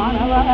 மணவள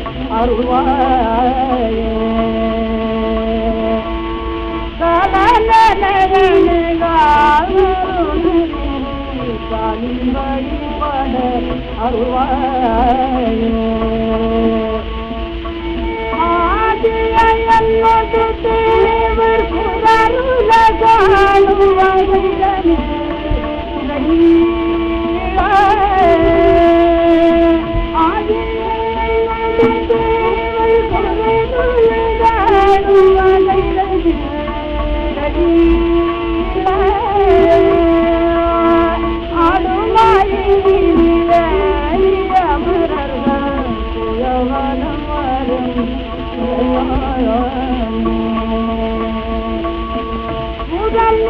வழிபட அருள்வாயே. காலநலயனு காவலுணவிரு தேவர் குரருல முதல்